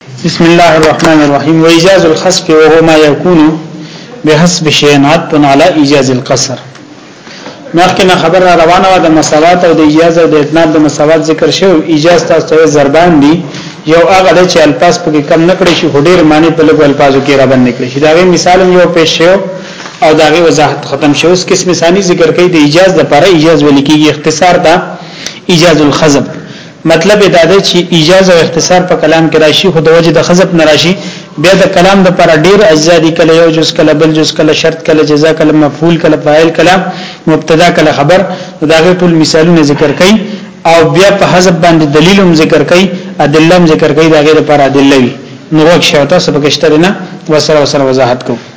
بسم الله الرحمن الرحيم وإجاز الخصف وهو ما يكون بحسب شيء عطف على إجاز القصر مخکې خبر را روانه و د مساوات او د اجازه او د اتناب د مساوات ذکر شو اجازه تاسو ته ضربان دي یو هغه د چې الفاظ په کم نکړي شي هډیر معنی په لګو الفاظو کې را باندې کړی شي دا غي مثال یو پیش شو او دا غي وضاحت ختم شو اوس قسم ثاني ذکر کوي د اجازه لپاره اجازه ولکېږي اختصار دا اجازه الخزب مطلب دا دی چې ایجاز او اختصار په کلام کې راشي خو د وجه د خزب نه راشي بیا د کلام د پر ډیر اجزا دي کله یو جز کله بل جز کله شرط کله جزاء کله مفعول کله فاعل کله مبتدا کله خبر دا غي ټول مثالونه ذکر کړي او بیا په حذف باندې دلیل هم ذکر کړي ادله هم ذکر کړي دا غي د پر ادله وي نو وښه تاسو پکې شته نه وسره وسره وضاحت کوم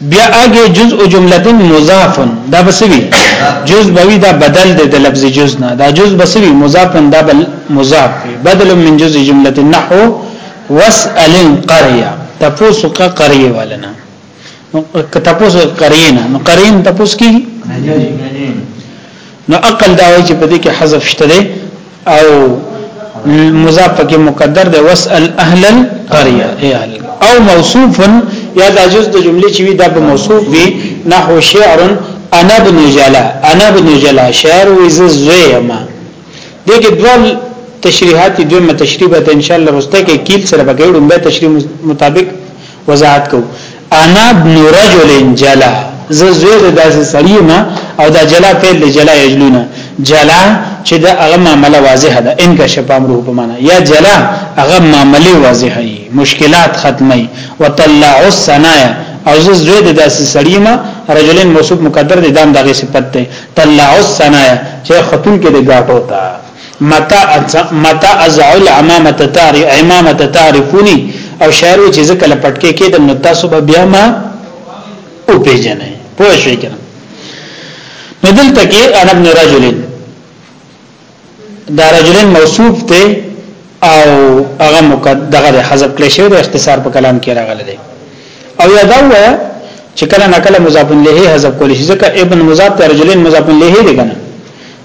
بیا اگه جزء جمله مضاف دا بسوی جزء بوی دا بدل دی د لفظ جزء نه دا جزء بسوی مضاف دا بل مضاف بدل من جزء جمله نحو واسال القريه تفوس کا قريه ولنا تفوس قرينا قرين تفوس کی نو عقل دا وایي چې په دې کې حذف شته دی او مضاف کې مقدر دی واسال اهل القريه ای اهل او موصوف یا دا جز د جملې چې وی دا به موصوف وي نحو شعر انا ابن جلا انا ابن جلا شعر وز زویما دغه ډول تشریحات دوه تشریحات ان شاء الله رسته کې کیل سره بګړم به تشریح مطابق وضاحت کو انا ابن رجل جلا زه زوی د داسې سړی ما او دا جلا فعل د جلا یجلونا جلا چې دا هغه معاملې واضح ده ان کا شپام روح په معنا یا جلا هغه معاملې واضح دي مشکلات ختمي وطلع الصنايا او زه زوی د داسې سړی ما رجلین موصوف مقدر دي دام دغه صفت ده طلع الصنايا چې خطون کې د غاټو ته متى ازع العمامه تعرف عمامه تعرفوني او شاعر چې ځکه لپټکې کېدم نو تاسو به بیا ما او پیژنې پوه شئ کنه نو دلته کې انا ابن رجل دا رجل موصوف ته او هغه مقدغه د حذف کړي شوی د اختصار په کلام کې راغلی دی او یا دا وایي چې کله نکله مضاف الیه حذف کول شي ځکه ابن مضاف ته رجلین مضاف الیه دی کنه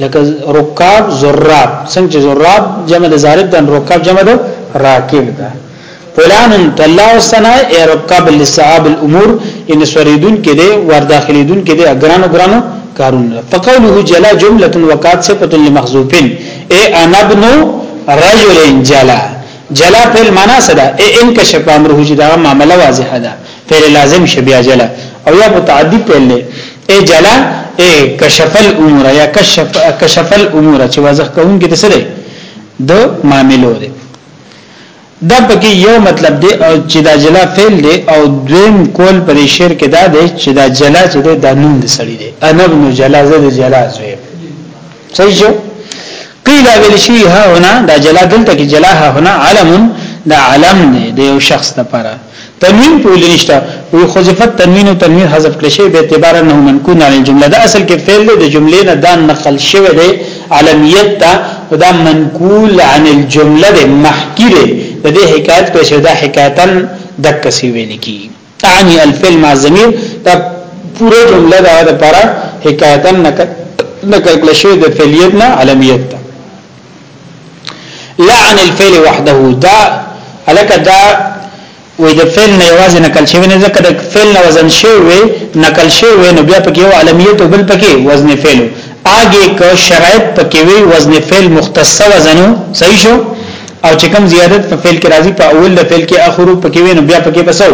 لکه رکاب زراب څنګه چې زراب جمع د زارب دن رکاب جمع د راکب ده فلان طلع سنا ای رکاب لصعاب الامور ان سریدون کې ده ور داخليدون کې ده اگرانو گرانو کارون فقوله جلا جمله وقات صفه لمخذوفين اي انا ابن رجل جلا جلا فعل معنا سره اي ان کشف امره چې دا معاملې واضحه ده فعل لازم شبیا جلا او یا متعدی فعل اے جلا اے کشف الامور یا کشف کشف الامور چې واضح کوونکی د سره د معاملو دی دا پکې یو مطلب دی او چې دا جلا فعل دی او دویم کول پر شعر کې دا دی چې دا جلا چې دی دا نوم د سړی دی انا ابن جلا زه د جلا زوی صحیح شو قیل ویل شي ها هنا دا جلا دلته کې جلا ها هنا علم دا علم دی د یو شخص لپاره تنوین په ولې نشته وی خذفت تنوین او تنوین حذف کړی شی به اعتبار انه منقول عن الجمله دا اصل کې فعل دی د جملې نه دا نقل شوی دی علمیت ته دا منقول عن الجمله دی محکی دی د دې حکایت په شی دا حکایتن دک سی ویل کی تعني الفعل مع الضمير دا پوره جمله دا لپاره حکایتن نقل کړی شی د فعلیت نه علمیت ته لا عن الفعل وحده دا الک دا وې د فعل نه یوازې نقل شوی نه ځکه د فعل نه وزن شوی نقل شوی نو بیا پکې یو علمیت بل پکې وزن فعل آګه کو شرایط پکې وی وزن فعل مختص وزنو صحیح شو او چې کوم زیادت په فعل کې راځي په اول د فعل کې اخرو پکې وی نو بیا پکې بسو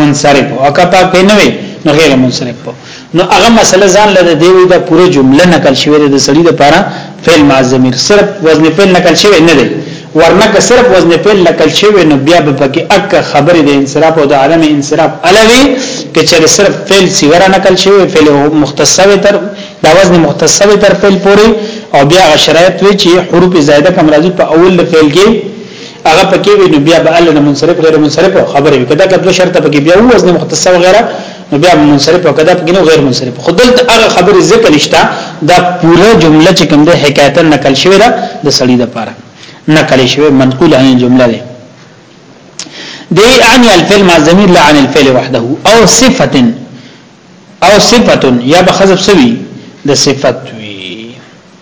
منصرف او کپا په نه وی نو غیر منصرف نو هغه مسله ځان له دې وی دا پوره جمله نقل شوی د سړی د پاره فعل مع ضمیر صرف وزن فعل نقل شوی نه دی ورنه که صرف وزن فعل نقل شوی نو بیا به پکې اک خبره د انصراف او د عدم انصراف الوی کې چې صرف فعل صغرا نقل شوی فعل مختصر تر دا وزن مختصر تر فعل پوري او بیا شرایط وی چې حروف زائده کم راځي په اول فعل کې هغه پکې وی نو بیا به ال منصرف غیر منصرف خبره وکړه دا کله شرط پکې بیا وزن مختصر غیره نو بیا منصرف او کذا پکې نو غیر منصرف خودلته هغه خبره ذکر نشته دا پوره جمله چې کوم ده حکایت نقل شوی ده د سړی د پاره نقل شوی منقول عن الجمله ده دی عن الفعل مع ضمیر لا عن الفعل وحده او صفه او صفه یا بخذف سوی د صفت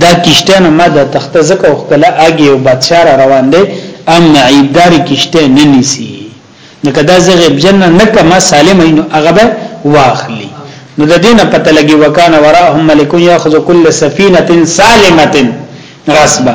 دا کشته نه ما د تخته زکه او خپل اګي او بادشاہ را روان دی ام عیبدار کشته نه نیسی نو کدا زه غیب جن نه کما سالم نو هغه به واخلی نو د دینه پته لګي وکانه وراهم ملک یاخذ کل سفینه سالمه غصبا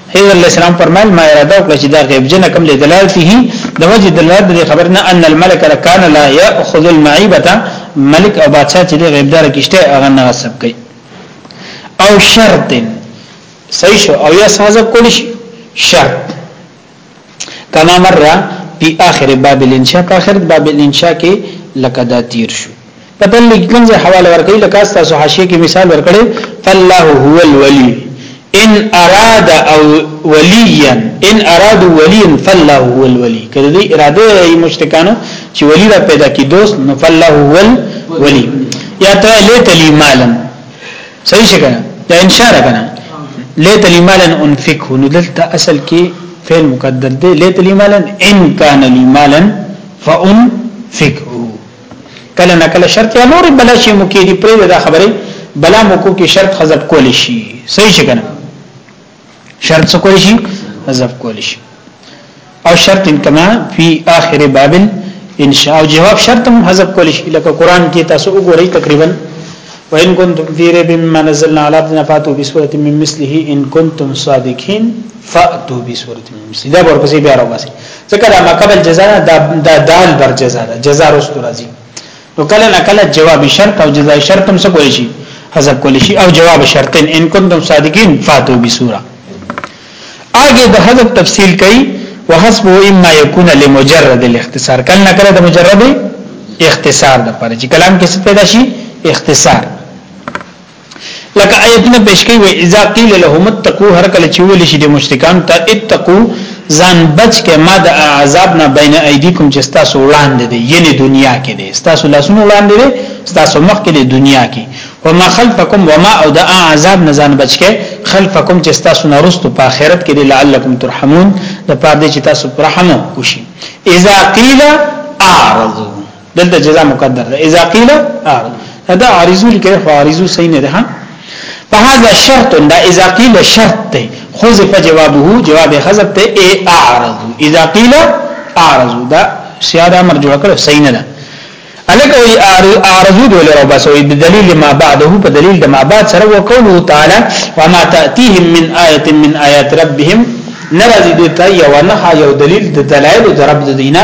حضر علیہ السلام فرمایل ما اراده وکړه چې دا غیب جن کوم دلالته د وجه دلالت دی خبرنا ان الملک کان لا یاخذ المعیبه ملک او بادشاہ چې غیب دار کیشته هغه نه غصب کوي او شرط صحیح شو او یا سازه کول شي شرط کما مره په اخر باب الانشاء په اخر باب الانشاء کې لکه دا تیر شو پتن لیک کوم ځای حواله ورکړي لکه تاسو حاشیه کې مثال ورکړي فالله هو الولي ان اراد او وليا ان اراد وليا فالله هو الولي کله دې اراده یې مشرکانو چې ولي را پیدا کی دوست نو فالله هو الولي یا ته لیت لی مالا صحیح څنګه دا ان شاء الله کنه لیت لی مالا انفقه نو دلته اصل کې فعل مقدر دی لیت لی مالا ان کان لی مالا فانفقه کله نه کله شرط یا نور بلا شي مو کې دي پرې دا خبره بلا مو کو کې شرط حذف کول شي صحیح څنګه شرط څه کول شي حذف کول شي او شرط کما فی اخر باب انشاء او جواب شرط هم حذف کول شي لکه قران کې تاسو وګورئ تقریبا وان کنتم فی ریب مما نزلنا علی عبدنا فاتوا بسوره من مثله ان کنتم صادقین فاتوا بسوره من مثله دا ورپسې بیا راوځي ځکه دا ما قبل جزاء دا دا دال بر جزاء دا جزاء رستو راځي نو کله نه کله جواب شرط او جزاء شرط هم څه کولی شي حذف کولی شي او جواب شرط ان کنتم صادقین فاتو بسوره اگے د حذف تفصیل کئ وحسب اما يكون لمجرد الاختصار کله نه کله د مجرد اختصار د پر چې کلام کې څه پیدا شي اختصار لکه آیتونه پیش کوي وي اذا قيل لهم اتقوا هر کله چې ویل شي د مشرکان ته اتقوا ځان بچ کې ما د عذاب نه بین ایدیکم چې تاسو وړاندې دي یعنی دنیا کې دي تاسو لاسونه وړاندې دي تاسو مخ کې دي دنیا کې وما خلفکم وما او د عذاب نه ځان بچ کې خلفکم چې تاسو نه رستو په آخرت کې دي لعلکم ترحمون د پاره چې تاسو رحم وکړي اذا قيل اعرضوا دلته جزاء مقدر ده اذا قيل اه دا عارضو لکه خو عارضو صحیح نه ده ها فهذا شرط دا اذا قيل شرط ده خذ فجوابه جواب حذف ته اي اعرض اذا قيل اعرض دا سیاده امر جوړ کړو صحیح نه ده الک وی اعرض دول او بس وی بدلیل ما بعده په دلیل د ما بعد سره وقوله تعالی وما تاتيهم من ايه من ايات ربهم نرازی دتا یو نه یو دلیل د دلایل د رب د دینه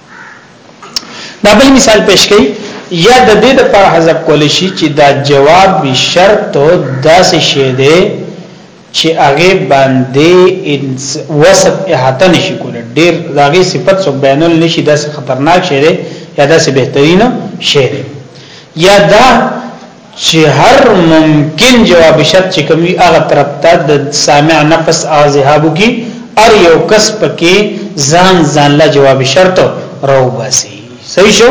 دا بل مثال پیش کړي یا د دې د پر حذف کول شي چې دا جواب به شرط داسې شی دی چې هغه باندې وسط احاطه نشي کول ډیر داغي صفت سو بیانول نشي داسې خطرناک شی دی یا داسې بهترینه شی دی یا دا چی هر ممکن جواب شرط چی کوم وی هغه طرف ته د سامع نفس هغه ذهاب کی ار یو کس پکی ځان ځان لا جواب شرط راو باسی صحیح شو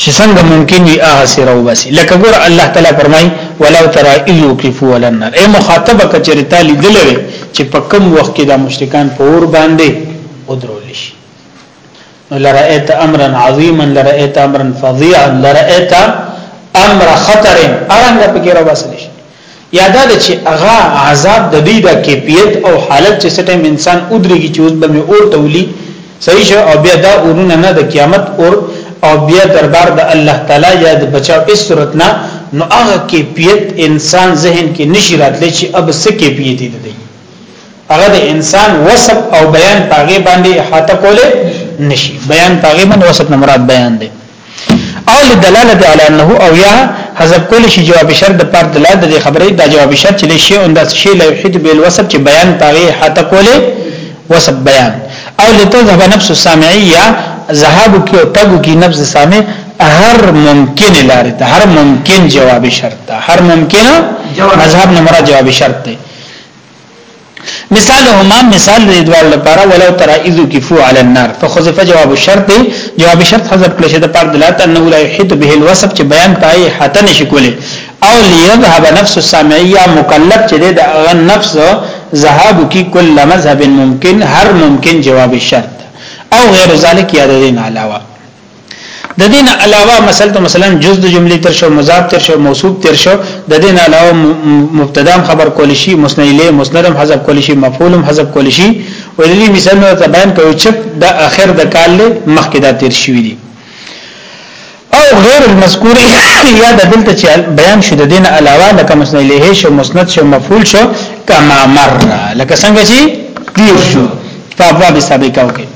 چې څنګه ممکن وي هغه سره راو باسی لکه ګور الله تعالی فرمای ولو ترى ايو كفوا لنا اي مخاطب کچری تعالی دلوي چې په کم وخت کې دا مشرکان په اور باندې ودرول شي نو لرأيت امرا عظيما لرأيت امرا فظيعا لرأيت امر خطر ارنګ پکې را وصل شي یادا د چې اغا عذاب د دې د کیفیت او حالت چې سټم انسان ودرېږي چې اوس به مې اور تولی صحیح شو او بیا دا اورونه نه د قیامت اور او بیا دربار د الله تعالی یا د بچاو اس صورت نه نو هغه کیفیت انسان ذهن کې نشی راتلی چې اب څه کیفیت دي هغه د انسان وصف او بیان پاغه باندې احاطه کوله نشي بیان پاغه باندې وصف نه مراد بیان دی او لدلاله علی انه او یا حذف کول شي جواب شرط د پر دلاله د خبرې د جواب شرط چې شی اند شی له حد بیل وصف چې بیان پاغه حتا کوله وصف بیان او لتذهب نفس السامعيه ذهاب کی او تګو کی نفس سامع هر ممکن لاره ته هر ممکن جواب شرط ته هر ممکن مذهب نه مراد جواب شرط ته مثال هما مثال دې دوال لپاره ولو ترى اذ كفو على النار فخذف جواب الشرط دی جواب شرط حذف کړی شد پر دلالت انه لا يحيط به الوصف چې بیان پای حتن شکولې او ليذهب نفس السامعيه مکلف چې د نفس ذهاب کی کل مذهب ممکن هر ممکن جواب شرط او غیر ذلک یاد دین علاوه د دین علاوه مثلا مثلا جز د جملې تر شو مضاف تر شو موصوف تر شو د دین علاوه مبتدا خبر کول شي مسند الیه مسندم حذف کول شي مفعولم حذف کول شي ولې مثال نو ته بیان کوي چې د اخر د کال له مخکې دا تیر شوی دی او غیر المذکور یا د دلته چې بیان شو د دین علاوه لکه مسند الیه شو مسند شو مفعول شو کما مر لکه څنګه چې تیر شو په ابواب سابقه وکړي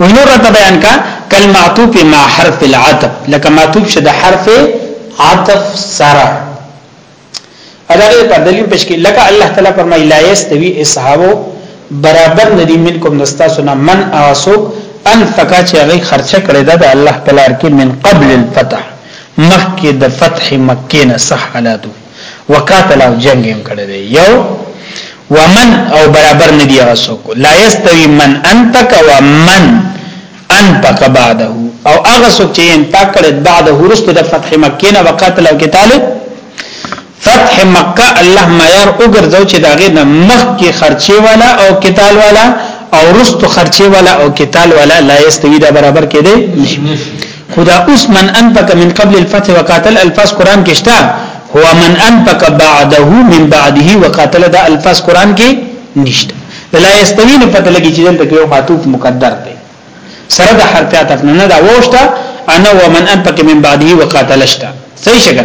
وی نور راته بیان کا کل معطوف ما حرف العطف لکه معطوف شد حرف عطف سره اداغه پر دلیل پېښ کی لکه الله تعالی فرمای لا یستوی اصحابو برابر ندی منکم نستا سنا من اوسوک ان فقا چې هغه خرچه کړی دا د الله په لار کې من قبل الفتح مخکې د فتح مکه نه صح حالاتو وقاتل او جنگ هم کړی دی یو ومن او برابر نه دی غسوک لا یستوی من انتک ومن انتک بعده او هغه څوک چې انتاک کړي بعده ورسته د فتح مکه نه وقاتل او قتال فتح مکه الله معیار وګرځاو چې داغه د مخ کې خرچي والا او قتال والا او رستو خرچي والا او قتال والا لا یستوی دا برابر کړي خدا اوس من انفق من قبل الفتح وقاتل الفاظ قران کې شته هو من انفق بعده من بعده وقاتل دا الفاظ قران کې نشته لا یستوی نه پته لګی چې دلته یو معطوف مقدر دی سره د حرف عطف نه دا وښته انا ومن انفق من بعده وقاتل شته صحیح شګه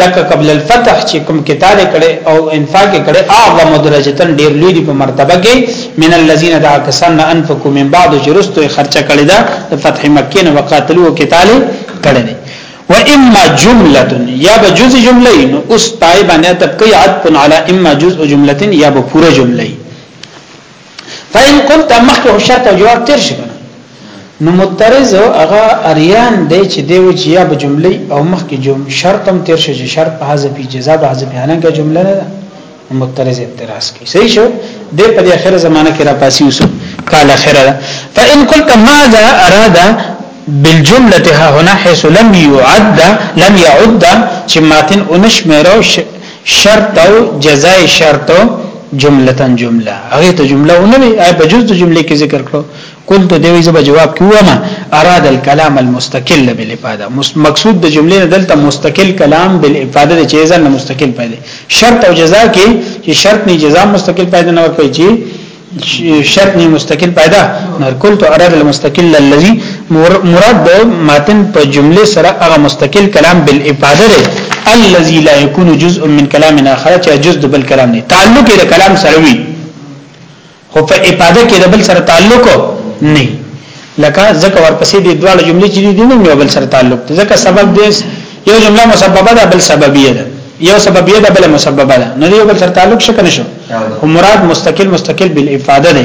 دک قبل الفتح چې کوم کتاب کړي او انفاق کړي اعظم درجتن ډیر لوی دی په مرتبه کې من الذين دع کسان انفقوا من بعد جرستو خرچه کړي دا فتح مکه نه وقاتلو کتاب کړي دي و اما جمله یا به جز جمله نو اوس طالبانه تبقي عطف على اما جزء جمله یا به پوره جمله فإن قلت مخکې شرط او جواب تیر شي نو مترز هغه اریان دی چې دی و چې یا به جمله او مخکې جمله شرط هم تیر شي چې شرط په حذف جزاء به حذف حالانکه جمله نه ده مترز اعتراض کوي صحیح شو د په اخر زمانہ کې را پاسي وسو قال خير فان قلت ماذا اراد بالجمله ها هنا حيث لم يعد لم يعد چې ماتن اونش مېرو شرط او جزاء شرط جملتن جمله هغه ته جمله ونه وي آی په جز د جملې کې ذکر کړو قلت دوی زب جواب کوما اراد الكلام المستقل بالافاده مقصود د جملې نه دلته مستقل کلام بالافاده د چیز نه مستقل پیدا شرط او جزاء کې چې شرط نه جزاء مستقل پیدا نه ورکړي چې شرط نه مستقل پیدا نور کل تو اراد المستقل الذي مراد ماتن په جمله سره هغه مستقل کلام بالافاده ده الذي لا يكون جزء من كلام اخر چې جزء د بل کلام نه تعلق د کلام سره وي خو په افاده کې د بل سره تعلق نه لکه ځکه ورپسې دي دواړه جملې چې دي نه یو بل سره تعلق دي ځکه سبب دې یو جمله مسببه ده بل سببیه ده یو سببیه ده بل مسببه ده نه یو بل سره تعلق شک نشو او مراد مستقل مستقل بالافاده ده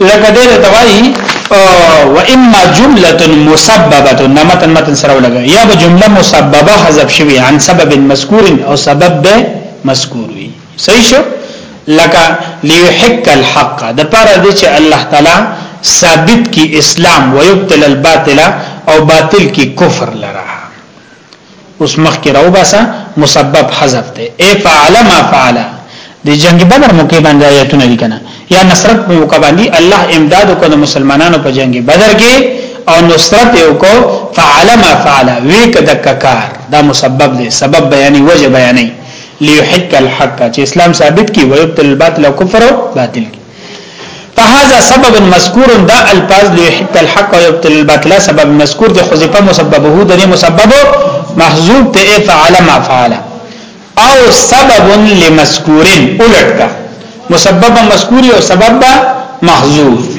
لکه دې ته وایي و اما جمله مسببه نمتن متن سره ولګا یا به جمله مسببه حذف شوی عن سبب مذکور او سبب به مذکور صحیح شو لکه ليحق الحق د پاره دې چې الله تعالی ثابت کی اسلام ويبتل الباطل او باطل کی کفر لرا اوس مخ کې راو باسا مسبب حذف ته اي فعل ما فعل د جنگ بدر موقع باندې آیتونه دي کنه یا نصرت په موقع باندې الله امداد وکړ مسلمانانو په جنگ بدر کې او نصرت یو کو فعل ما فعل وی کدک کار دا مسبب دی سبب بیانې وجه بیانې ليحق الحق چې اسلام ثابت کی ويبتل الباطل او کفر او باطل کی فهذا سبب مذکور دا الفاظ ليحق الحق ويبتل الباطل سبب مذکور د خذفه مسببه د مسبب محذوب ته فعل ما فعل او سبب لمذکور الټ مسبب مذکور او سبب محذوف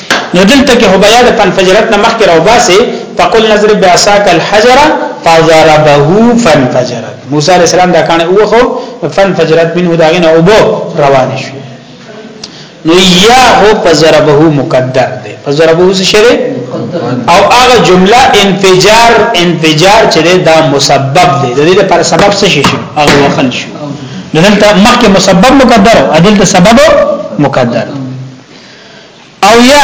نو دلته کې هبیا د فنفجرت نه مخکې راو باسي فقل نظر بعصاک الحجر فضربه فنفجرت موسی علی السلام دا کانه اوخو فنفجرت منه دا غنه او بو روان شو نو یا هو فضربه مقدر دی فضربه څه شری او هغه جمله انفجار انفجار چې دا مسبب دی د دې لپاره سبب څه شي هغه وخل شو دلته مخکې مسبب مقدر او دلته سبب مقدر او یا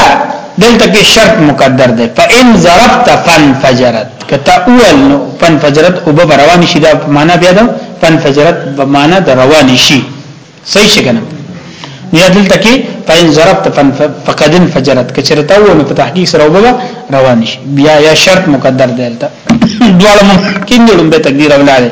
دلته کې شرط مقدر دی فإن ضربت فانفجرت کته اول نو فانفجرت او به روان شي دا معنا بیا ده فانفجرت به معنا د روان شي صحیح شګنه یا دلته کې فإن ضربت فقد انفجرت کچرته و نو په تحقیق سره وبا روان شي بیا یا شرط مقدر دی دلته دواړه ممکن دي لومبه تقدیر اولاده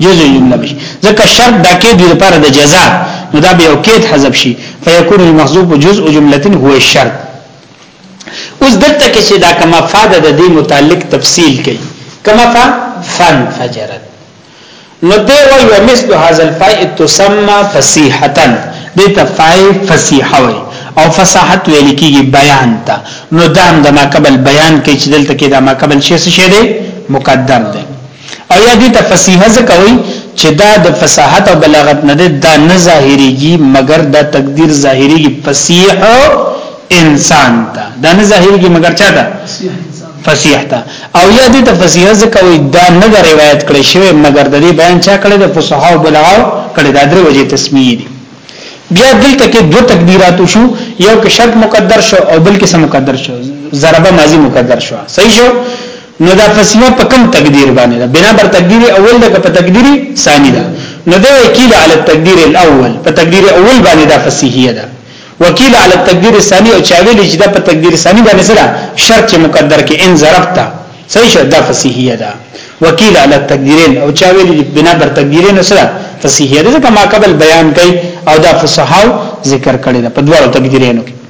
جزء جمله بشي ځکه شرط دا کې د لپاره د جزاء نو دا به یو کېد حذف شي فیکون المحذوف جزء جمله هو الشرط اوس دلته کې چې دا کما فاده د دې متعلق تفصیل کوي کما فا فن فجرت نو دی وی ومثل هذا الفاء تسمى فصيحه دې ته فاء فصيحه وي او فصاحت ویل کیږي بیان ته نو دام د ما قبل بیان کې چې دلته کې د ما قبل شې څه شه دی مقدر دی او یا دې ته فصیحه ځکه وایي چې دا د فصاحت او بلاغت نه ده دا نه ظاهریږي مګر دا تقدیر ظاهریږي فصیح انسان ته دا نه ظاهریږي مګر چا ته فصیح ته او یا دې ته فصیحه ځکه وایي دا نه روایت کړي شوی مګر د دې بیان چا کړي د فصحا او بلاغت کړي دا درې وجې تسمیه دي بیا دلته کې دوه تقدیرات شو یو کې شرط مقدر شو او بل کې سم مقدر شو ضربه ماضی مقدر شو صحیح شو نو دا فصیحه په کم تقدیر باندې ده بنا بر تقدیر اول ده که په تقدیر ثانی ده نو دا وکیل علی التقدیر الاول په تقدیر اول باندې دا فصیحه ده وکیل علی التقدیر الثانی او چاویل چې دا په تقدیر ثانی باندې سره شرط چې مقدر کې ان ضربت صحیح شو دا فصیحه ده وکیل علی التقدیرین او چاویل بنا بر تقدیرین سره فصیحه ده ځکه ما قبل بیان کړي او دا فصحاو ذکر کړي په دوه تقدیرینو کې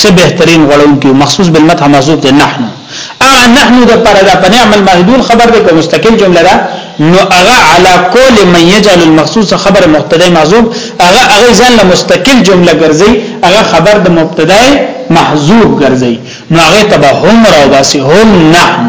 څه بهترین غړونکي مخصوص بالمدح محذوف دي نحن اغه نحن د پر د په نعم المهدول خبر ده که مستقل جمله ده نو اغه علا کول من يجعل المخصوص خبر مبتدا محذوف اغه اغه ځان له مستقل جمله ګرځي اغه خبر د مبتدا محذوف ګرځي نو اغه تبع هم راو باسي هم نحن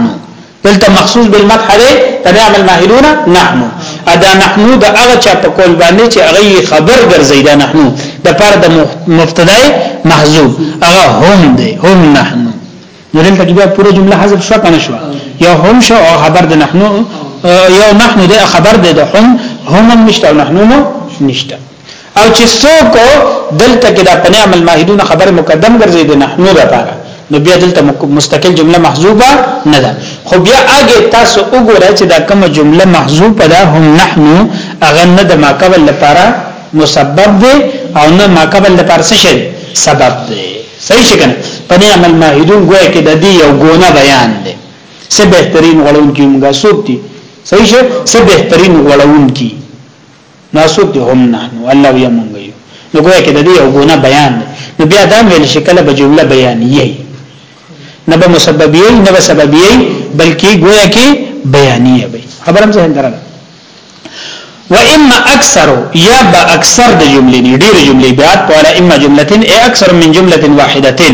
دلته مخصوص بالمدح دی فنعم الماهلون نحن ادا نحن دا هغه چا په کول باندې چې هغه خبر ګرځي دا نحن د پر د مبتدا محذوب هغه هم دی هم نحن نو دلته کې بیا پوره جمله حذف شو کنه شو یو هم شو او خبر د نحن یو نحن دی خبر دی د هم هم نشته او نحن نو نشته او چې څوک دلته کې دا په نعم الماهدون خبر مقدم ګرځي د نحنو لپاره نو بیا دلته مستقل جمله محذوبه نه ده خو بیا هغه تاسو وګورئ چې دا کومه جمله محذوبه ده هم نحنو هغه نه د ما قبل لپاره مسبب دی او نه ما قبل لپاره څه شي سبب دی صحیح څنګه په نعم الماهدون ګویا کې د دې یو ګونه بیان دی څه بهترین غړون کیږي موږ سوب دي صحیح څه بهترین غړون کیږي ناسوک دی هم نحنو الله وی مونږ یو نو ګویا کې د دې یو ګونه بیان دی نو بیا دا ویل شي کله به جمله بیان یی نه به مسبب یی نه به سبب یی بلکې ګویا کې بیانیه وي خبرم ځه اندره و اما اکثر یا با اکثر د جملې نه ډېر جملې بیا په اما جملتين اي اکثر من جمله واحدتين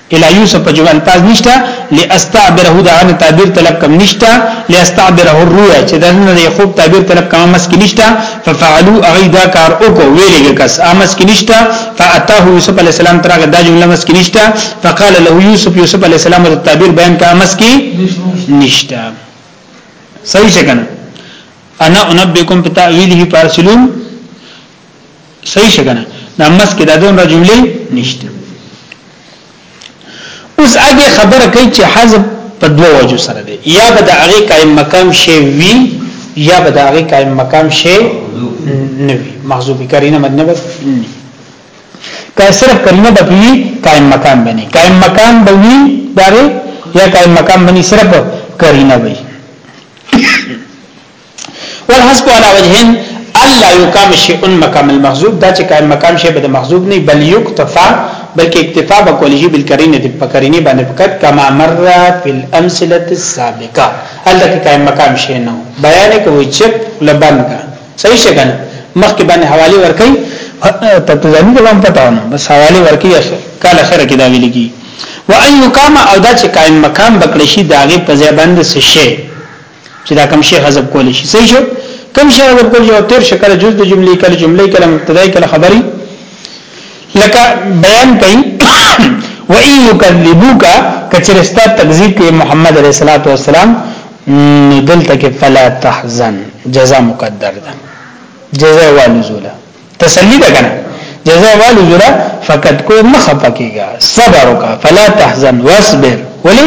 الا یوسف په جمع الفاظ نشته لاستعبره دا نه تعبیر طلب کم نشته لاستعبره الرؤيا چې دا نه دی خوب تعبیر طلب کم مس کې نشته ففعلوا اغیدا کار او کو ویلګه کس امس کې نشته فاتاه یوسف علی السلام ترغه دا جمله مس کې نشته فقال له یوسف یوسف علی السلام د تعبیر بیان کا مس کې نشته صحیح څنګه انا انبئکم بتاویله فارسلون صحیح شګنه دا مس کې دا دون را جملې نشته اوس هغه خبره کوي چې حذف په دوه وجو سره دی یا به د هغه قائم مقام شی وی یا به د هغه قائم مقام شی نه وی محذوب کرینه مدنه بس که صرف کرینه به وی قائم مقام بنی قائم مقام به وی داره یا قائم مقام بنی صرف کرینه وی والحسب على وجهين الا يقام شيء مقام المغضوب دا چې قائم مقام شی به مغضوب نه بل يكتفى بلکې اکتفا به کول شي بل کرینه د پکرینه باندې فقط کما مر فی الامثله السابقه هلته قائم مقام شي نه بیان کوي چې لبن کا صحیح څنګه مخکې باندې حواله ورکړي ته ځاني کوم پټاونه بس حواله ورکړي کاله خره کې دا ویل کی و ايو کما او دا چې قائم مقام بکړي شي داغه په ځای باندې څه شي چې دا کم شي حذف کول شي صحیح شو کم شي حذف کول یو تیر شکل جز د جملې کله جملې کله مبتدای کله خبري لکه بیان کوي و ان یکذبوک کچرستا تکذیب کوي محمد علیه الصلاۃ والسلام دلته کې فلا تحزن جزاء مقدر ده جزاء والنزول تسلی ده کنه جزاء والو زرا فقط کو مخه پکېګا صبر وکا فلا تحزن واصبر ولی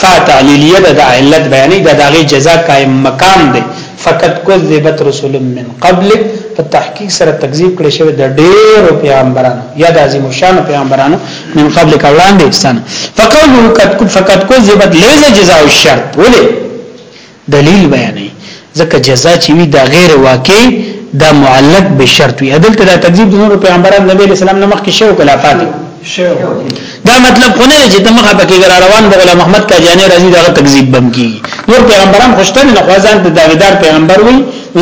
فتعلیلیه د علت بیانې د داغي جزاء قائم مقام دی فقط کذبت رسول من قبل په تحقیق سره تکذیب کړي شوی د ډېرو پیغمبرانو یا د عظیم شان پیغمبرانو من قبل کولان دي انسان فقالو قد فقط کذبت ليس جزاء الشرط ولی دلیل بیانوي ځکه جزا چې وي دا غیر واقع دا معلق به شرط وي عدالت دا تکذیب د نور پیغمبرانو نبی رسول الله مخ کې شو کلا فاطمه دا مطلب خو نه چې ته مخه پکې ګر روان د غلام محمد کاجانی رضی دا تکذیب بم کی نور پیغمبران خوشته نه خوازان د داویدار پیغمبر وي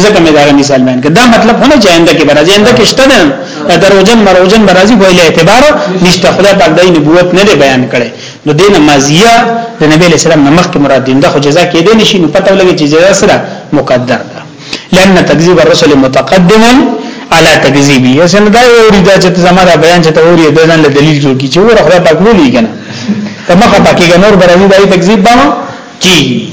ځکه مې دا مثال بیان کړ دا مطلب خو نه چې انده کې برازي انده کې شته نه دروژن مروژن برازي ویل اعتبار نشته خدای پاک د نبوت نه بیان کړي نو دینه مازیه د نبی علیہ السلام نه مخکې مراد دین دا خو جزا کې دي نشي نو پته ولګي چې جزا سره مقدر ده لئن تکذیب الرسل متقدم على تکذیبی یا څنګه دا وری دا چې زماره بیان چې ته وری د ځان له دلیل جوړ کی چې ور خدای پاک ولي کنه ته مخه پکې نور برازي دای تکذیب باندې کی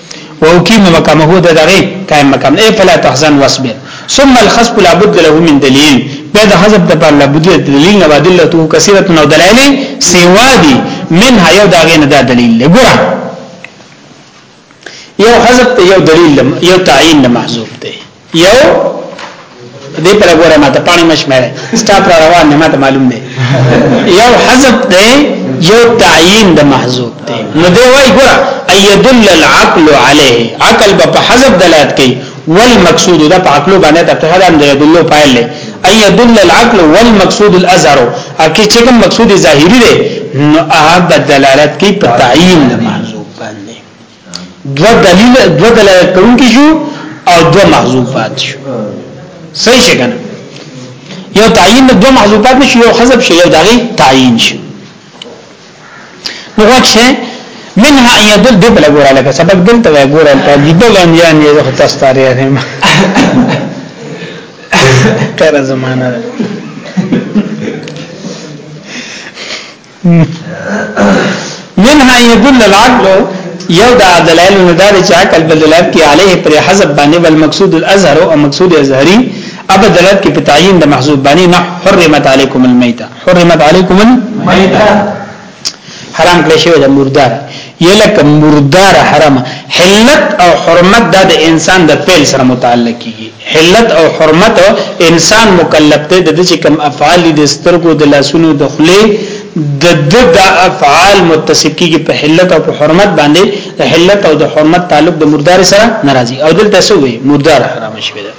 واقيم مقامه د دغه قائم مقام اي فلا تحزن واصبر ثم الخصب لابد له من دليل بیا د حذف د پر لابد دلیل نه ودلته کثیره نو دلایل سیوا دي منها یو دا غینه دا دلیل لګره یو حذف یو دلیل یو تعین محذوف یو دې پر وګوره ماته پانی مش مې ستا پر روان نه ماته معلوم دی یو حذف دی یو تعیین د محذوب دی نو دی وای ګوره ایدل العقل علیه عقل په حذف دلالت کوي والمقصود دا په عقل باندې ته هدا د یدل فاعل دی ایدل العقل والمقصود الازهر اکی چې کوم مقصود ظاهری دی نو هغه دلالت کوي په تعیین د محذوب دو دلیل دو دلالت کوونکی شو او دو محذوفات شو صحیح څنګه یو تعین دو محذوفات نشو یو حذف شو یو دغه تعین شو نو ورشه منها یدل دی بل ګوره لکه سبق دلته ګوره ته دی بل انجان یې زه تاسو تاریخ هم تر زمانہ منها يدل العقل یو دا دلائل نه دا چې عقل په دلالت کې عليه پر حسب باندې بل مقصود الازهر او مقصود ازهري اب دلالت کې په تعین د محذوب باندې نه حرمت علیکم المیتہ حرمت علیکم المیتہ حرام کړی شوی د مردار یلک مردار حرام حلت او حرمت دا د انسان د فعل سره متعلق کیږي حلت او حرمت انسان مکلف دی د چې کوم افعال دي سترګو د لاسونو د خلی د د د افعال متصف کیږي په حلت او په حرمت باندې د حلت او د حرمت تعلق د مردار سره ناراضي او دلته سوې مردار حرام شوی دی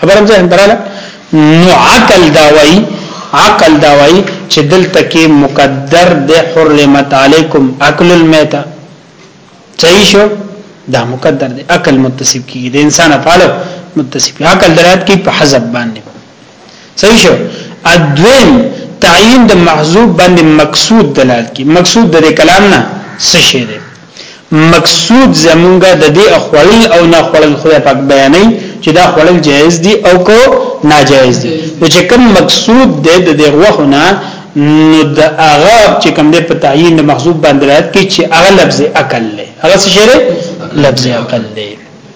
خبرم ځه دراله نو عقل دا وای عقل دا وای چې دلته کې مقدر د حرمت علیکم اکل المیته صحیح شو دا مقدر دی عقل متصف کیږي د انسان افعالو متصف عقل درات کی په حذف باندې صحیح شو ادوین تعین د محذوب باندې مقصود دلالت کی مقصود د کلام نه څه شی دی مقصود زمونږه د دې خوړل او نه خوړل خدای پاک بیانې چې دا خوړل جایز دي او کو ناجایز دي نو چې کوم مقصود د دې غوښنه نو د هغه چې کوم د تعین د مخزوب باندې راځي چې هغه لفظ عقل له هغه څه شری لفظ عقل له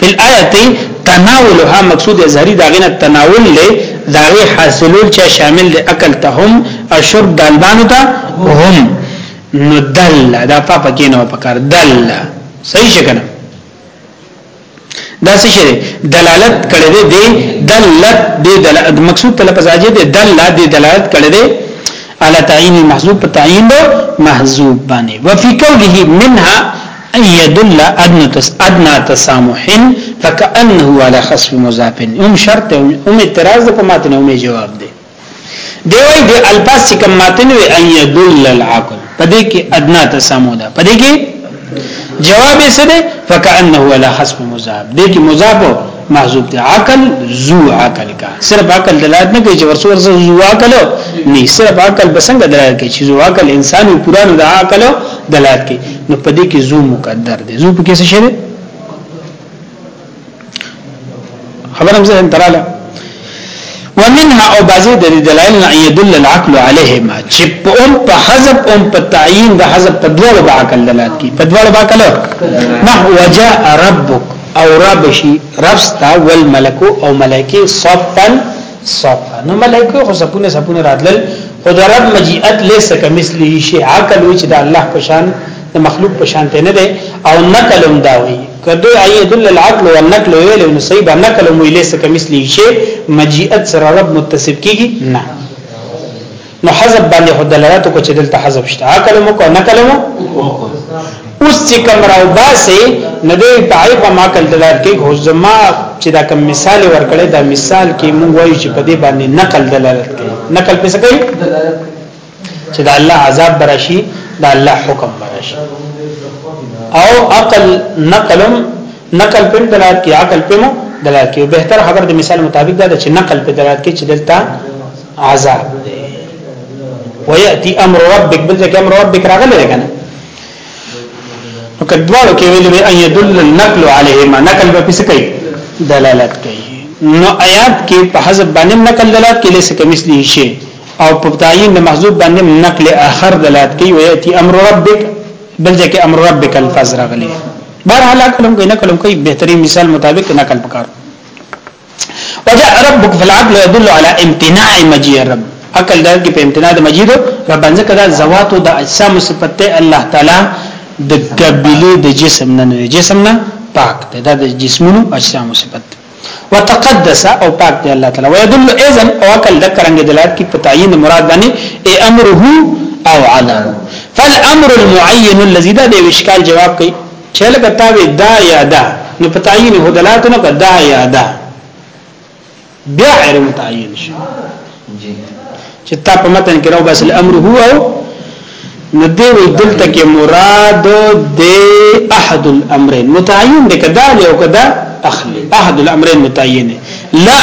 په آیت تناولها مقصود ظاهری دا غنه تناول له دا غي حاصلول چې شامل دی عقل ته هم او شرب د البانو ته هم نو دل دا پاپ کې نه پکار دل صحیح شګنه دا څه شي دلالت کړي دي دی دلت دی دلالت مقصود ته لفظ اجي دی دل دی دلالت کړي دي على تعین المحذوب تعین محذوب باندې وفي قوله منها ان يدل ادنى تسامح فكأنه على خصف مضاف هم شرط هم اعتراض په ماتن هم جواب دی دی وای دی الفاظ چې کوم ماتن وي ان يدل العقل پدې کې ادنى تسامح ده پدې کې جواب یې څه دی فكأنه على خصف مضاف دې کې مضاف محذوب دی عقل زو عقل کا صرف عقل دلالت نه کوي چې ورسو ورسو زو عقل نه صرف عقل بسنګ دلالت کوي چې زو عقل انسان او قران د عقل دلالت کوي نو په دې کې زو مقدر دی زو په کې څه شي خبرم زه انتراله ومنها او بعضی د دلایل نه يدل العقل عليهما چې په ام په حذف ام په تعین د حذف په دوه به عقل دلالت کی په دوه به عقل نه وجاء ربک او رب شي رب ستا والملک او ملائکه صفا صفا نو ملائکه خو سپونه سپونه راتلل خو د رب مجیئت ليس کمثله شي عقل وی چې د الله په شان د مخلوق په شان ته نه دی او نقلم دا وی کدو ایدل العقل والنقل ویل نو صحیح به نقل مو الیس کمثلی شی مجیئت سره رب متصف کیږي نه نو حذف باندې خود دلالت کو چې دلته حذف شته عقل مو کو نقل مو اوس چې کوم راو باسي نه دی په عیب ما کل دلالت کوي خو زما چې دا کوم مثال ورکړی دا مثال کې مونږ وایو چې په دې باندې نقل دلالت کوي نقل پس کوي دلالت چې د الله عذاب براشي د الله حکم براشي او عقل نقلم نقل په دلالت کې عقل په مو دلالت کې بهتر خبر د مثال مطابق دا چې نقل په دلالت کې چې دلته عذاب دی وياتي امر ربك بل ځکه امر ربك راغلی دی کنه نو کډوالو کې ویل وی ان يدل النقل عليهما نقل به پس کوي دلالت کوي نو آیات کې په حذف باندې نقل دلالت کې لسه کمثلی شي او په تعین د محذوب باندې نقل اخر دلالت کوي وياتي امر ربک بل ځکه امر ربک الفاظ راغلي بهر حال کلم کوي نقل کوي بهتري مثال مطابق نقل پکار وجاء ربك فالعقل يدل على امتناع مجيء رب عقل دار کې په امتناع د مجید رب ځکه کدا زوات او د اجسام صفت ته الله تعالی د قبلي د جسم نه نه جسم نه پاک ده د جسمونو اجسام صفت وتقدس او پاک دی الله تعالی ويدل اذا او عقل ذکرنګ دلالت کی په تعین مراد باندې ای امره او عدم فالامر المعين الذي دا د اشکال جواب کوي چې لکه تا وی دا یا دا نو په تعین هو دلالت نه دا یا دا بیا غیر متعین شي جی چې تا په متن کې راو بس الامر هو او نو دی وی دلته کې مراد د احد الامرين متعین دی کدا یو کدا اخلی احد الامرين متعین لا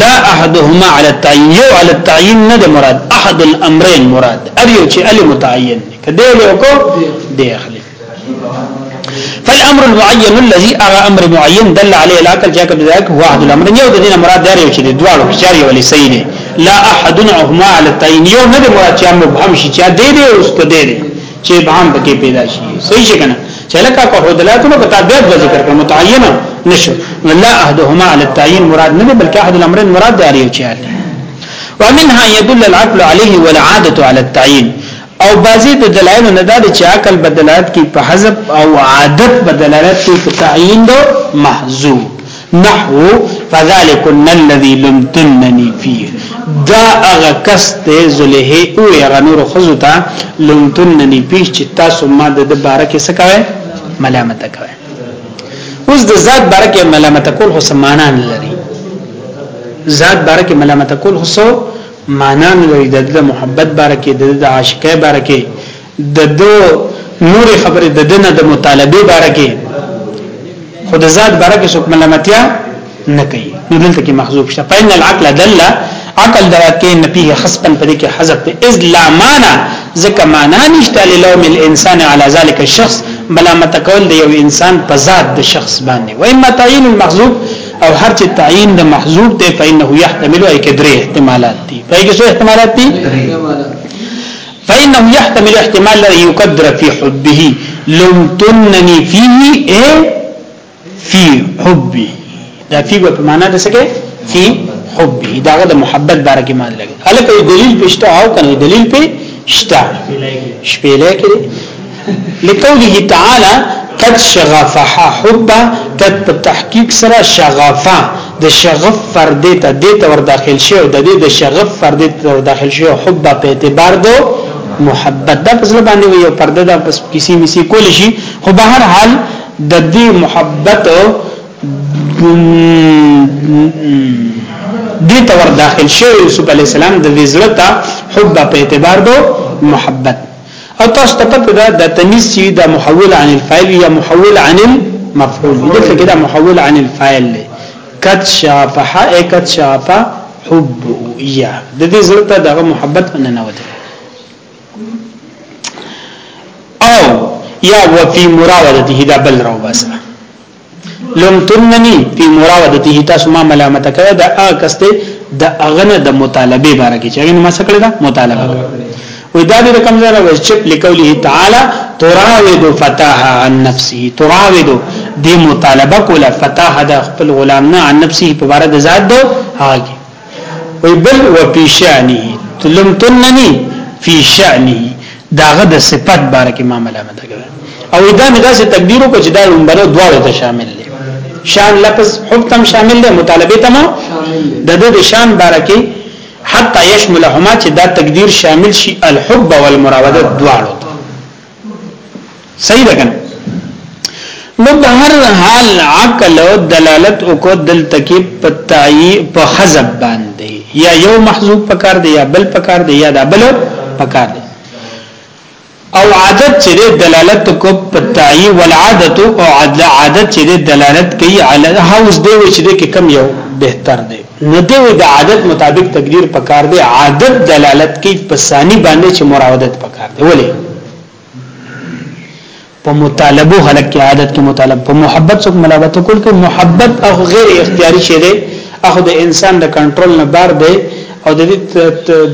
لا احدهما على التعيين یو على التعيين نه د مراد احد الامرين مراد ار یو چې ال متعين کده یو کو دی اخلي فالامر المعين الذي اغى امر معين دل عليه العقل جاء بذلك هو احد الامر یو د دینه مراد دی چې دواړو چاري ولې صحیح دي لا احدنهما على التعين یو نه مراد چې مبهم شي چې دې دې اوس ته دې دې چې ابهام پکې پیدا شي صحیح شي کنه چې لکه په هدلاتو په تعبیر د ذکر کړه متعینه نشو لا احدهما على التعين مراد نه بلکې احد الامرين مراد دی یو چاري ومنها يدل العقل عليه والعاده على التعين او بعضی د دلایلو نه دا چې عقل بدلالت کی په حذف او عادت بدلالت کی په تعین دو محذوب نحو فذلکن الذی لمتننی فیه دا هغه کس ته زلیه او هغه نور خزو ته لمتننی پیش چې تاسو ما د بارکه سکوي ملامت کوي اوس د ذات بارکه ملامت کول خو سمانان لري ذات بارکه ملامت کول خو معنا نه لري د د محبت باره کې د د عاشقۍ باره کې د د نور خبرې د دنه د مطالبه باره کې خود ذات باره کې څوک ملامتیا نه کوي نو دلته کې محذوب شته پاین العقل دل عقل درکه نپیه خصبا پدې کې حذف ته اذ لا معنا ځکه معنا نشته لوم الانسان على ذلك الشخص ملامت کول د یو انسان په ذات د شخص باندې و اما تعین المحذوب او هر چې تعین د محذوب ته فإنه يحتمل اي کدرې احتمالات دي پای کې څه احتمالات دي فإنه يحتمل احتمال لا يقدر في حبه لم تنني فيه اي في حبي دا في په معنا ده څه في حبي دا د محبت باره کې مان لګي هلکه دلیل پښته او کنه دلیل پښته شپېلې کې لقوله تعالی قد شغفها حب قد په تحقیق سره شغفا د شغف فردې ته دې ته ور داخل شي او د دې د شغف فردې ته ور داخل شي حب په اعتبار دو محبت د پس باندې یو پرده د پس کسی مسی کول شي خو به هر حال د دې محبت دې ته ور داخل شي یوسف علی السلام د وزړه ته حب په اعتبار دو محبت او تاسو ته پته ده د تمیز چې دا محول عن الفاعل یا محول عن المفعول دلته کې دا محول عن الفاعل دی قد شافح اي قد شاف حبه اياه د دې زړه ته دغه محبت نه نه وته او یا وفي مراودته دا بل راو باسه لمتننی فی مراودته تاسو ما ملامت کړه دا هغه کس دی د اغنه د مطالبه باره کې چې هغه ما سکړه دا مطالبه وې دا دې کوم ځای راوځي چې لکوله تعالی تراود فتاح عن نفسه تراود دې مطالبه کوله فتاح د خپل غلام نه عن نفسه په بار د ذات دو هاګي وی بل و فی شعنی تلم تننی فی شعنی داغه د صفات باره کې ما ملامت کړ او دا مې داسې تقدیر وکړ چې دا لومبنو دواړو ته شامل دی شان لفظ حکم شامل دی مطالبه تمو د د شان باره کې حتی یشملهما چې دا تقدیر شامل شي الحب والمراوده دواړو صحیح ده کنه نو په هر حال عقل او دلالت او کو دل تکي پتاي په حذف باندې یا یو محذوب پکار دی یا بل پکار دی یا دا بل پکار دی او عادت چې دلالت کو پتاي والعادت او عادت چې دلالت کوي علی هاوس دی چې کې کم یو بهتر دی نو دوی د عادت مطابق تقدیر پکار دی عادت دلالت کوي په ثاني باندې چې مراودت پکار دی ولې په مطالبه خلق کې عادت کې مطالب په محبت څخه ملاوت کول کې محبت او غیر اختیاري شی دی اخو د انسان د کنټرول نه بار دی او د دې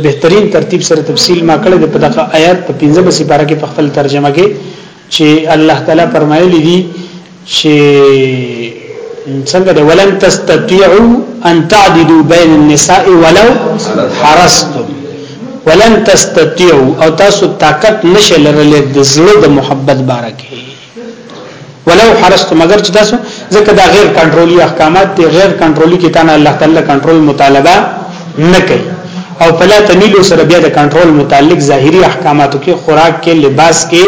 بهترین ترتیب سره تفصیل ما کړی د په دغه آیات په 15 سپاره کې په خپل ترجمه کې چې الله تعالی فرمایلی دي چې څنګه ده ولن تستطيعوا ان تعدلوا بين النساء ولو حرصتم ولن تستطيعوا او تاسو طاقت نشه لرلې د زړه د محبت بارکه ولو حرصتم اگر چې تاسو ځکه دا غیر کنټرولي احکامات دي غیر کنټرولي کې تانه الله تعالی کنټرول مطالبه نه کوي او پلا تمیل سره بیا د کنټرول متعلق ظاهري احکاماتو کې خوراک کې لباس کې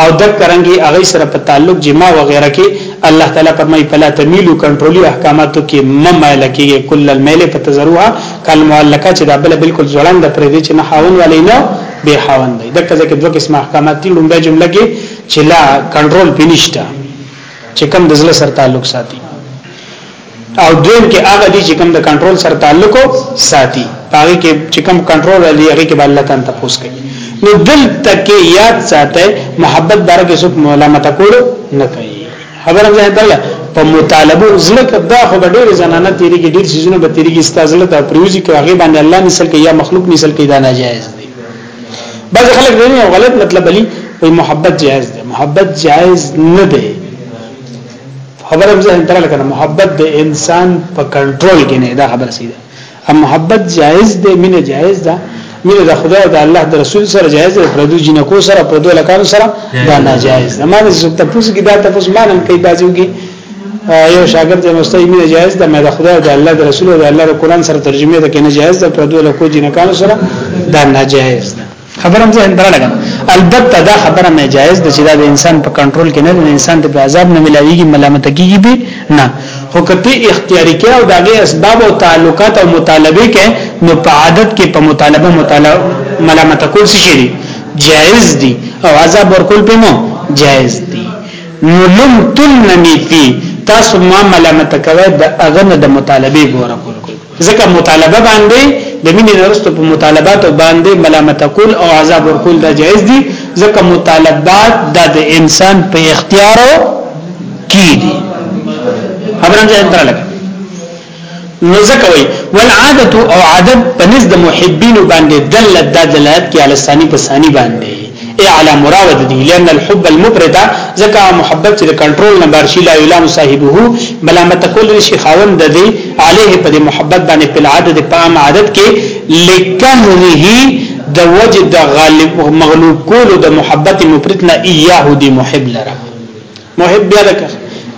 او د کرنګي اغه سره په تعلق جما و غیره کې الله تعالی فرمایي پلا تمیل کنټرولي احکاماتو کې ممایل کېږي کل الميل په تزروها کل معلقه چې دا بل بالکل ځوړند پرې دي چې نه حاون ولې نه به حاون دی دغه ځکه دوه قسم احکامات دي لومبه جمله کې چې لا کنټرول پینشته چې کوم د زړه سره تعلق ساتي او دویم کې هغه دي چې کوم د کنټرول سره تعلق ساتي هغه کې چې کوم کنټرول لري هغه کې الله تعالی تاسو کوي نو دلته کې یاد ساته محبت بارکه څوک ملامت کول نه کوي خبره ده دله په مطالبه زلک دا خو به ډېر زنانه تیری کې ډېر سيزونه به تیری کې استازله ته پریوزي کې هغه باندې الله نسل کې یا مخلوق نسل کې دا ناجایز بعض خلک دې نه غلط مطلب لري وي محبت جائز ده محبت جائز نه ده خبره به ځین تر لکه محبت د انسان په کنټرول کې نه دا خبره سیده ام محبت جائز ده مینه جائز ده مینه د خدای او د الله د رسول سره جائز ده پردو جنکو سره پردو لکانو سره دا ناجائز ده ما نه څه تاسو کې دا تاسو مانم کوي بازو کې یو شاګرد نو ستای مینه جایز ده مې د خدای د الله د رسول او د الله د قران سره ترجمه ده کنه جایز ده پر دوه لکو جنکانو سره دا ناجایز ده خبرم زه اندره لګم البته دا خبره مې جایز ده چې دا د انسان په کنټرول کې نه ده انسان ته عذاب نه ملاويږي ملامت کیږي به نه خو کته اختیاري کې او دغه اسباب او تعلقات او مطالبه کې نو په عادت کې په مطالبه مطالبه ملامت کول شي جایز دي او عذاب ورکول په مو جایز دي نو لم تلننی فی تاسو ما ملامت کوي د اغه نه د مطالبه ګوره کول کوي ځکه مطالبه باندې د مینې نرستو په مطالباتو باندې ملامت کول او عذاب ورکول دا جایز دي ځکه مطالبات د انسان په اختیار کې دي خبرم ځان تر لګا نو ځکه وای والعادت او عادت په نزد محبین باندې دلت د دلالت کې علی ثانی په ثانی باندې ای علی مراود دی لئن الحب المبرد ځکه محبت چې کنټرول نه بار شي لا یلام صاحبه ملامت کول شي خاوند د دی علیه په محبت باندې په عادت په عام عادت کې لکهره د وجد غالب مغلوب کولو د محبت مفرد نه ایاه دی محب لره محب بیا لکه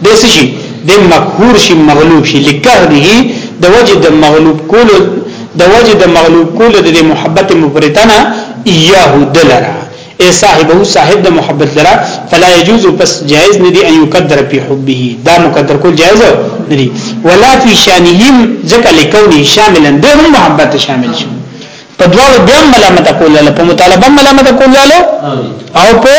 د څه شي د مقهور شي مغلوب شي لکهره د وجه د مغلوب کولو د وجه د مغلوب کولو د محبت مفرطنه ایاه دلرا اے صاحبه صاحب د محبت لرا فلا يجوز پس جائز ندي ان يقدر في حبه دا مقدر کول جائز ندي ولا في شانهم ذکر لكونه شاملا ده محبت شامل شي په دواړو بیا ملامت کول له په مطالبه ملامت کول له او په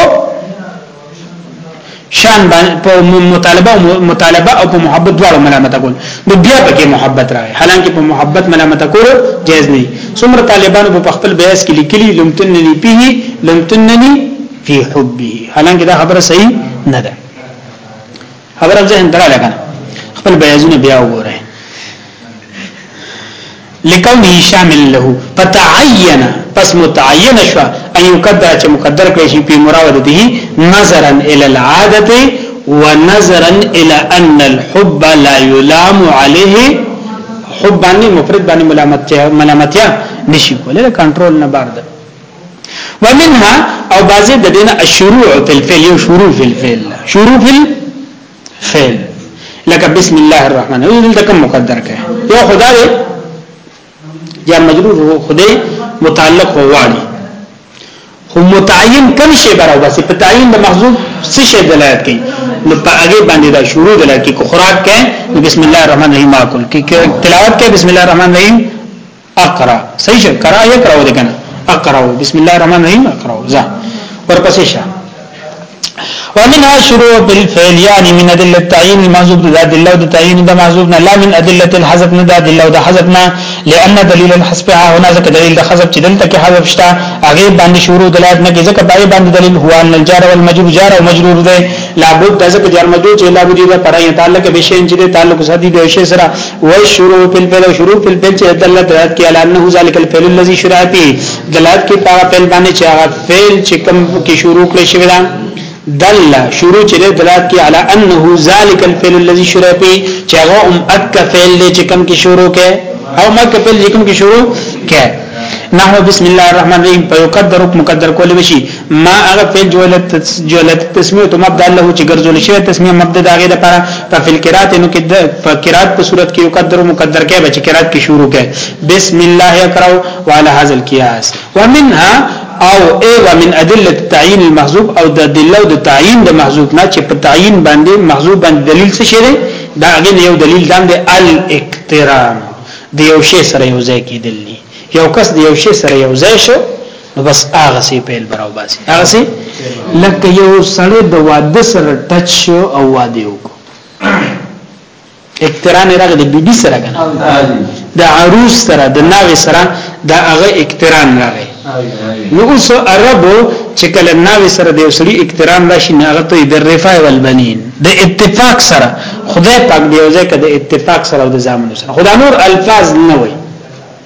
شان په مطالبه او مطالبه او په محبت دواړو ملامت کول نو بیا پکې محبت راغی حالانکه په محبت ملامت کول جایز نه څومره طالبانو په خپل بیاس کې لیکلي لم تنني فيه لم تنني في حبه حالانکه دا خبره صحیح نه ده خبره ذهن ترا لګا خپل بیازونه بیا وګوره لکونه شامل له فتعین پس متعین شو ان یقدر چې مقدر کړی شي په مراودته نظرا ال العاده ونظرا الى ان الحب لا يلام عليه حب باندې مفرد باندې ملامتیا ملامتیا نشي کولای کنټرول نه بار ده ومنها او بعضی د دینه الشروع فی الفعل یو شروع فی الفعل شروع فی الفعل لکه بسم الله الرحمن الرحیم دلته کوم مقدر کړي یو خدای دی یا مجرور هو خدای متعلق هو والی خو متعین کم شی براو بس په تعین د محذوب څه شی دلالت کوي نو په هغه باندې دا شروع دلالت کوي کو خوراک کوي بسم الله الرحمن الرحیم اكل کی تلاوت کوي بسم الله الرحمن الرحیم اقرا صحیح شه قرا یقرا دې کنه اقرا بسم الله الرحمن الرحیم اقرا ځه ورپسې شه ومنها شروع بالفعل يعني من ادله التعيين المحذوب ذا دله د تعيين د محذوب نه لا من ادله الحذف نه ذا دله د حذف نه لان دلیل الحذف هنا ذکر دلیل د حذف چې دلته کې حذف شته هغه باندې شروع دلالت نه کوي ځکه پای باندې دلیل هو ان الجار والمجرور جار او مجرور ده لابد د ذکر جار مجرور چې لابد د پر تعلق به شي چې تعلق سدي د شی سره والشروع في الفعل وشروع في الفعل چې دلالت دلالت کوي على انه ذلك الفعل الذي شرع فيه دلالت کوي په فعل باندې چې هغه فعل چې کوم کې شروع کړی شوی دا دل شروع چې دلالت کوي على انه ذلك الفعل الذي شرع فيه چې هغه ام اک فعل دی چې کوم کې شروع کړي او مکه فعل چې کوم کې شروع کړي نحو بسم الله الرحمن الرحیم په یو قدر مقدر کول وشي ما هغه فعل جولت جولت تسمیه تو مبدا له چې ګرځول شوی تسمیه مبدا داغه د پر په فعل قرات نو کې د قرات په صورت کې مقدر مقدر کې بچ قرات کې شروع کې بسم الله اقرأ وعلى هذا القياس ومنها او ای ومن ادله تعین المحذوب او د دلو د تعین د محذوب نه چې په تعین باندې محذوب باندې دلیل څه شي دا هغه یو دلیل دام دی الاقتران د یو شی سره یو ځای کېدلی یو کس د یو شی سره یو ځای شو نو بس هغه سي پیل براو باسي هغه سي لکه یو سړی د واده سره ټچ شو او واده وکړو اقتران راغی د بیبي سره کنه د عروس سره د ناوي سره د هغه اقتران راغی نو اوس عربو چې کله ناوي سره د وسړي اقتران راشي نه هغه ته د رفای والبنین د اتفاق سره خدای پاک دی او ځکه د اتفاق سره او د زامن سره خدای نور الفاظ نه وایي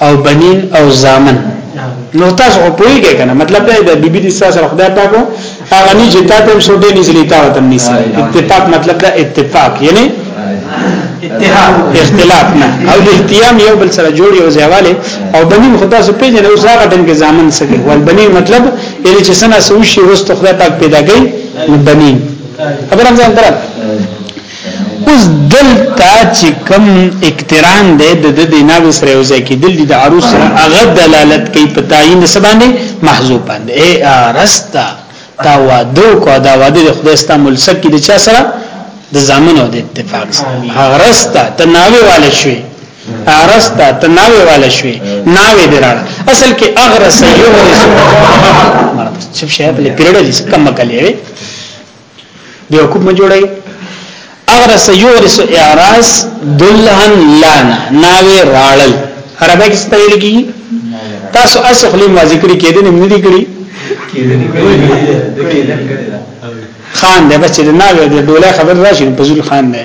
او بنین او زامن نو تاسو خو پوهیږئ کنه مطلب دا دی بیبي د سره خدای پاکو هغه نه جتا تم سوټه نزلی تا تم نسی اتفاق مطلب دا اتفاق یعنی اتحاد اختلاف نه او د احتیام یو بل سره جوړ یو ځایواله او بنین خدا سو پیژنه اوس هغه دن کې ځامن سګي ول بنین مطلب یعنی چې سنا سوشي ورست خدای پاک پیدا کړي بنین خبرم ځان درته اوس دلته چې کم اقتران دی د د دیناو سره یو ځای کې دل دي د عروس سره هغه دلالت کوي په تعین د سبانه محذوب باندې اے ارستا تا وادو کو دا واده د خدای ستا ملسک کې د چا سره د زامن او د اتفاق سره ارستا تناوي والے شوي ارستا تناوي والے شوي ناوي دراړه اصل کې اغرس یو ورس مرته چې شاید لپاره دې کم کلی وي دی حکم ما جوړي اغرس یورس اعراس دلهن لانا ناوی راړل عربی کې څه ویل کی تاسو اصل خلی ما ذکر کېدل نه دي کړی خان دی بچ د ناوی د ډوله خبر راشي په ځل خان دی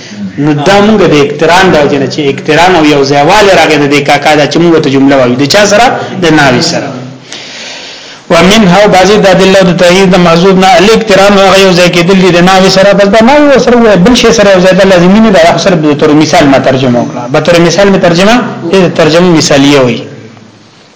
نو دا موږ د اقتران د وجنه چې اقتران او یو ځایوال راغی د کاکا دا چې موږ ته جمله وایو د چا سره د ناوی سره ومنها بعضی د دلو د تایید د محذوب نه الاقتران هغه یو ځای کې دلی د ناوی سره بس د ناوی سره بل شي سره یو ځای د لازمي نه دا اکثر به تر مثال ما ترجمه وکړه به تر مثال می ترجمه د ترجمه مثالیه وي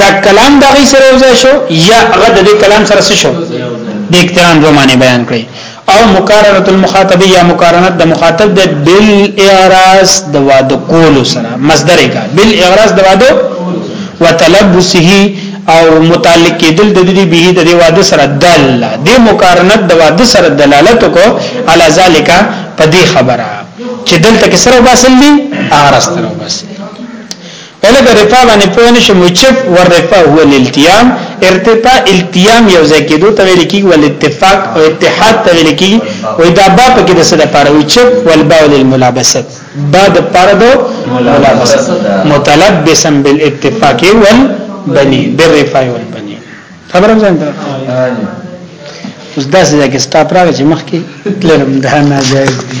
دا کلام د غي سره یو ځای شو یا هغه د دې کلام سره څه شو د اقتران دوه معنی بیان کړي او مقارنه المخاطب یا مقارنه د مخاطب د بل اعراض د واد کول سره مصدر کا بل اعراض د واد وتلبسه او متعلق کېدل د دې به د دې واد سره دل د مقارنه د واد سره دلالت کو علی ذالک په دې خبره چې دلته کې سره وباسل دي اعراض سره وباسل اله د رفا باندې پوه نشم چپ ور رفا هو الالتیام ارتفاع التیام یو ځای کېدو ته ویل کېږي ول اتفاق او اتحاد ته ویل کېږي وې دا با په کې د څه لپاره وي چپ ول با للملابسه با د پاره دو ملابسه متلبسا بالاتفاق ول بني بالرفاع ول بني خبرم ځان ته اوس دا څه کې ستا پراغه چې مخ کې تلرم دا ناجایز دي